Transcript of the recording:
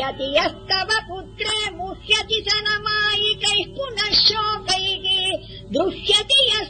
यदि यस्तव पुत्रे मुह्यति स न मायिकैः पुनः शोकैः दृश्यति यः